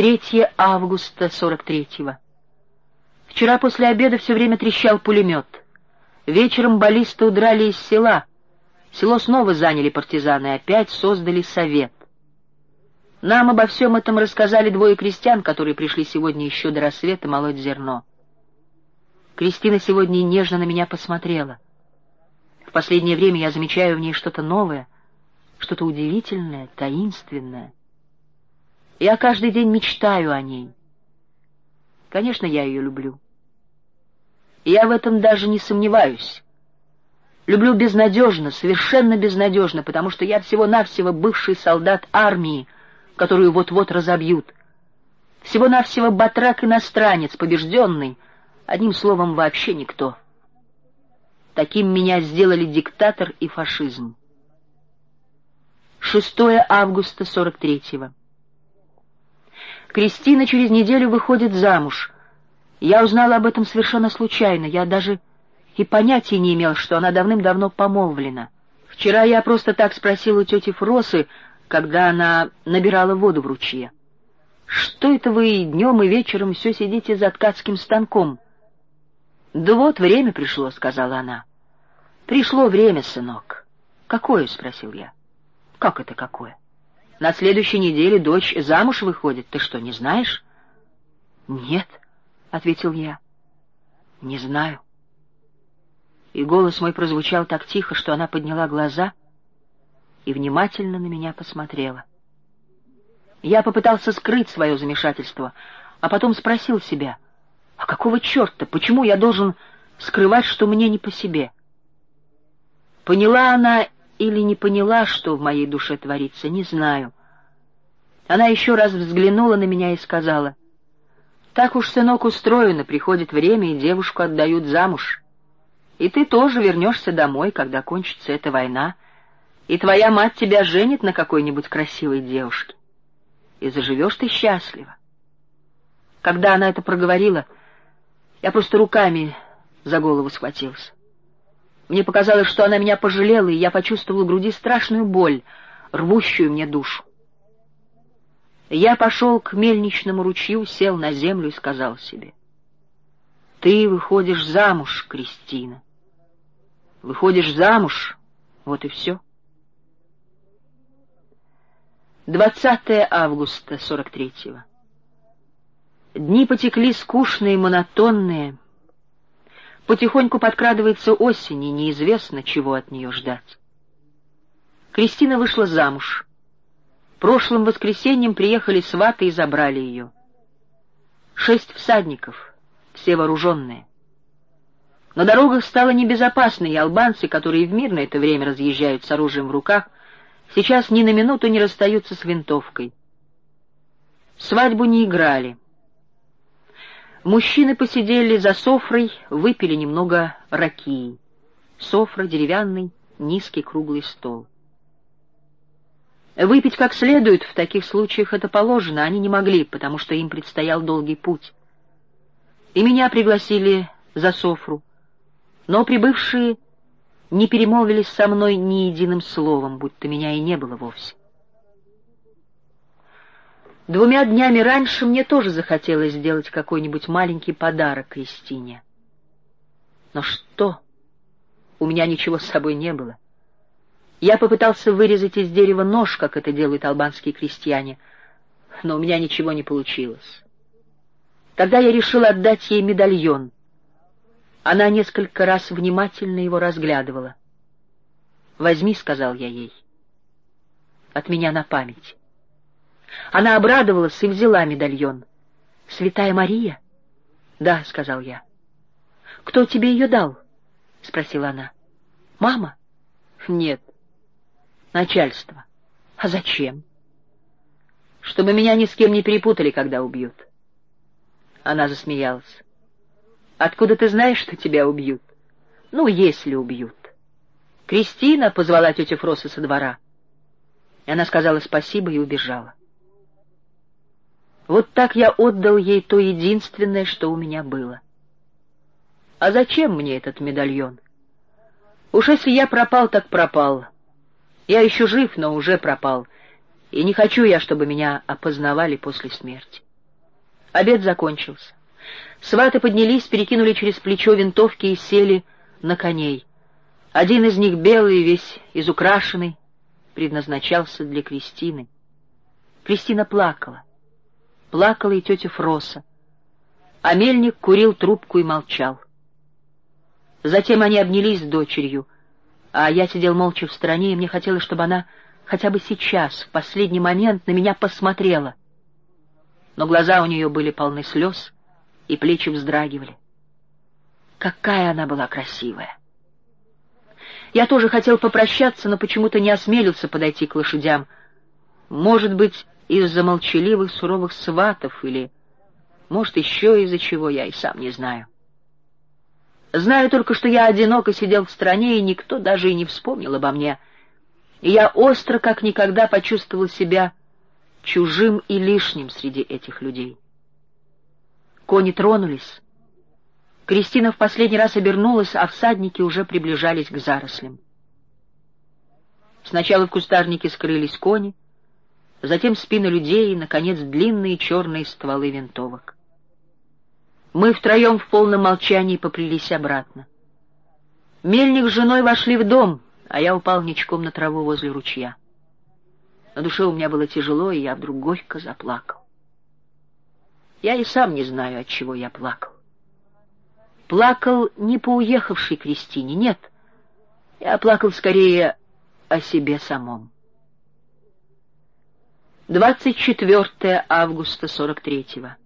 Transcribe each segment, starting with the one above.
3 августа 43-го. Вчера после обеда все время трещал пулемет. Вечером баллисты удрали из села. Село снова заняли партизаны и опять создали совет. Нам обо всем этом рассказали двое крестьян, которые пришли сегодня еще до рассвета молоть зерно. Кристина сегодня нежно на меня посмотрела. В последнее время я замечаю в ней что-то новое, что-то удивительное, таинственное. Я каждый день мечтаю о ней. Конечно, я ее люблю. Я в этом даже не сомневаюсь. Люблю безнадежно, совершенно безнадежно, потому что я всего-навсего бывший солдат армии, которую вот-вот разобьют. Всего-навсего батрак-иностранец, побежденный, одним словом, вообще никто. Таким меня сделали диктатор и фашизм. 6 августа 43-го. Кристина через неделю выходит замуж. Я узнала об этом совершенно случайно. Я даже и понятия не имел, что она давным-давно помолвлена. Вчера я просто так спросил у тети Фросы, когда она набирала воду в ручье. «Что это вы днем и вечером все сидите за ткацким станком?» «Да вот время пришло», — сказала она. «Пришло время, сынок». «Какое?» — спросил я. «Как это какое?» На следующей неделе дочь замуж выходит. Ты что, не знаешь? Нет, ответил я. Не знаю. И голос мой прозвучал так тихо, что она подняла глаза и внимательно на меня посмотрела. Я попытался скрыть свое замешательство, а потом спросил себя, а какого черта, почему я должен скрывать, что мне не по себе? Поняла она или не поняла, что в моей душе творится, не знаю. Она еще раз взглянула на меня и сказала, «Так уж, сынок, устроено, приходит время, и девушку отдают замуж. И ты тоже вернешься домой, когда кончится эта война, и твоя мать тебя женит на какой-нибудь красивой девушке. И заживешь ты счастливо». Когда она это проговорила, я просто руками за голову схватился. Мне показалось, что она меня пожалела, и я почувствовал в груди страшную боль, рвущую мне душу. Я пошел к мельничному ручью, сел на землю и сказал себе, «Ты выходишь замуж, Кристина. Выходишь замуж, вот и все». 20 августа 43-го. Дни потекли скучные, монотонные, Потихоньку подкрадывается осень, и неизвестно, чего от нее ждать. Кристина вышла замуж. Прошлым воскресеньем приехали сваты и забрали ее. Шесть всадников, все вооруженные. На дорогах стало небезопасно, и албанцы, которые в мирное это время разъезжают с оружием в руках, сейчас ни на минуту не расстаются с винтовкой. Свадьбу не играли. Мужчины посидели за софрой, выпили немного ракии. Софра — деревянный, низкий круглый стол. Выпить как следует в таких случаях это положено, они не могли, потому что им предстоял долгий путь. И меня пригласили за софру, но прибывшие не перемолвились со мной ни единым словом, будто меня и не было вовсе. Двумя днями раньше мне тоже захотелось сделать какой-нибудь маленький подарок Кристине. Но что? У меня ничего с собой не было. Я попытался вырезать из дерева нож, как это делают албанские крестьяне, но у меня ничего не получилось. Тогда я решил отдать ей медальон. Она несколько раз внимательно его разглядывала. «Возьми», — сказал я ей, — «от меня на память». Она обрадовалась и взяла медальон. «Святая Мария?» «Да», — сказал я. «Кто тебе ее дал?» — спросила она. «Мама?» «Нет». «Начальство». «А зачем?» «Чтобы меня ни с кем не перепутали, когда убьют». Она засмеялась. «Откуда ты знаешь, что тебя убьют?» «Ну, если убьют». Кристина позвала тетя Фроса со двора. И она сказала спасибо и убежала. Вот так я отдал ей то единственное, что у меня было. А зачем мне этот медальон? Уж если я пропал, так пропал. Я еще жив, но уже пропал. И не хочу я, чтобы меня опознавали после смерти. Обед закончился. Сваты поднялись, перекинули через плечо винтовки и сели на коней. Один из них, белый, весь изукрашенный, предназначался для Кристины. Кристина плакала. Плакала и тетя Фроса. А мельник курил трубку и молчал. Затем они обнялись с дочерью, а я сидел молча в стороне, и мне хотелось, чтобы она хотя бы сейчас, в последний момент, на меня посмотрела. Но глаза у нее были полны слез, и плечи вздрагивали. Какая она была красивая! Я тоже хотел попрощаться, но почему-то не осмелился подойти к лошадям. Может быть, из-за молчаливых суровых сватов или, может, еще из-за чего, я и сам не знаю. Знаю только, что я одиноко сидел в стране, и никто даже и не вспомнил обо мне. И я остро, как никогда, почувствовал себя чужим и лишним среди этих людей. Кони тронулись. Кристина в последний раз обернулась, а всадники уже приближались к зарослям. Сначала в кустарнике скрылись кони, затем спины людей и, наконец, длинные черные стволы винтовок. Мы втроем в полном молчании поплелись обратно. Мельник с женой вошли в дом, а я упал ничком на траву возле ручья. На душе у меня было тяжело, и я вдруг горько заплакал. Я и сам не знаю, от чего я плакал. Плакал не по уехавшей Кристине, нет. Я плакал скорее о себе самом. 24 августа 43-го.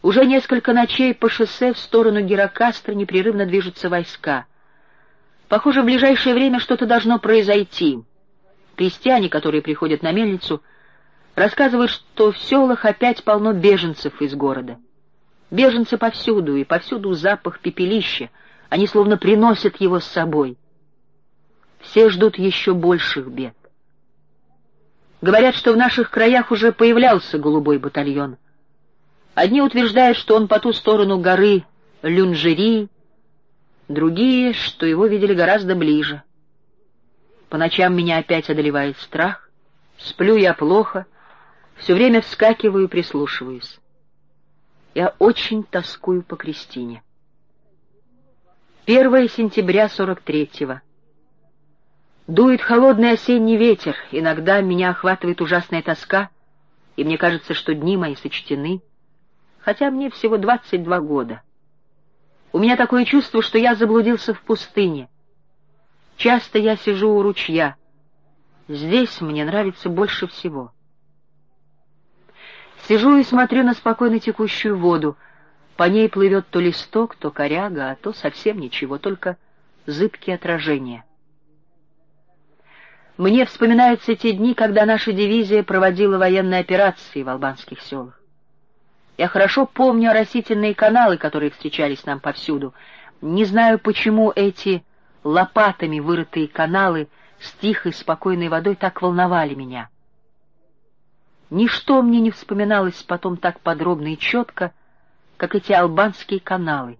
Уже несколько ночей по шоссе в сторону Герокастра непрерывно движутся войска. Похоже, в ближайшее время что-то должно произойти. Крестьяне, которые приходят на мельницу, рассказывают, что в селах опять полно беженцев из города. Беженцы повсюду, и повсюду запах пепелища. Они словно приносят его с собой. Все ждут еще больших бед. Говорят, что в наших краях уже появлялся голубой батальон — Одни утверждают, что он по ту сторону горы Люнжери, другие, что его видели гораздо ближе. По ночам меня опять одолевает страх, сплю я плохо, все время вскакиваю и прислушиваюсь. Я очень тоскую по Кристине. 1 сентября 43-го. Дует холодный осенний ветер, иногда меня охватывает ужасная тоска, и мне кажется, что дни мои сочтены — хотя мне всего двадцать два года. У меня такое чувство, что я заблудился в пустыне. Часто я сижу у ручья. Здесь мне нравится больше всего. Сижу и смотрю на спокойно текущую воду. По ней плывет то листок, то коряга, а то совсем ничего, только зыбкие отражения. Мне вспоминаются те дни, когда наша дивизия проводила военные операции в албанских селах. Я хорошо помню растительные каналы, которые встречались нам повсюду. Не знаю, почему эти лопатами вырытые каналы с тихой, спокойной водой так волновали меня. Ничто мне не вспоминалось потом так подробно и четко, как эти албанские каналы.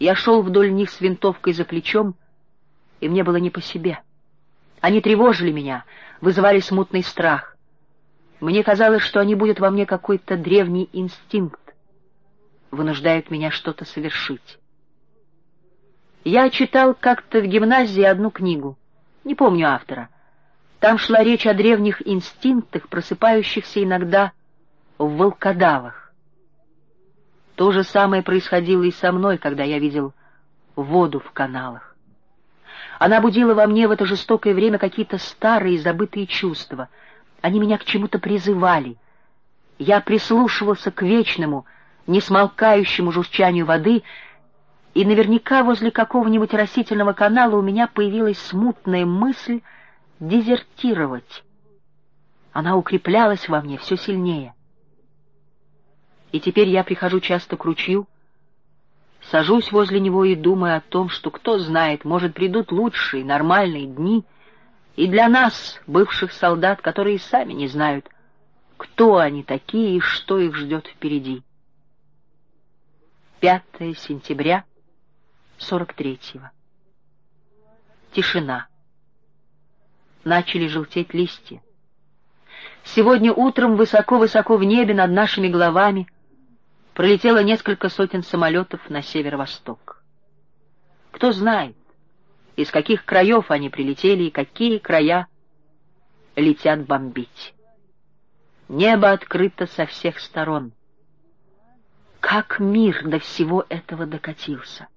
Я шел вдоль них с винтовкой за плечом, и мне было не по себе. Они тревожили меня, вызывали смутный страх. Мне казалось, что они будут во мне какой-то древний инстинкт, вынуждают меня что-то совершить. Я читал как-то в гимназии одну книгу, не помню автора. Там шла речь о древних инстинктах, просыпающихся иногда в волкодавах. То же самое происходило и со мной, когда я видел воду в каналах. Она будила во мне в это жестокое время какие-то старые забытые чувства — они меня к чему-то призывали. Я прислушивался к вечному, несмолкающему журчанию воды, и наверняка возле какого-нибудь растительного канала у меня появилась смутная мысль дезертировать. Она укреплялась во мне все сильнее. И теперь я прихожу часто к ручью, сажусь возле него и думаю о том, что, кто знает, может, придут лучшие, нормальные дни — и для нас, бывших солдат, которые сами не знают, кто они такие и что их ждет впереди. 5 сентября 43-го. Тишина. Начали желтеть листья. Сегодня утром высоко-высоко в небе над нашими головами пролетело несколько сотен самолетов на северо-восток. Кто знает, из каких краев они прилетели и какие края летят бомбить. Небо открыто со всех сторон. Как мир до всего этого докатился!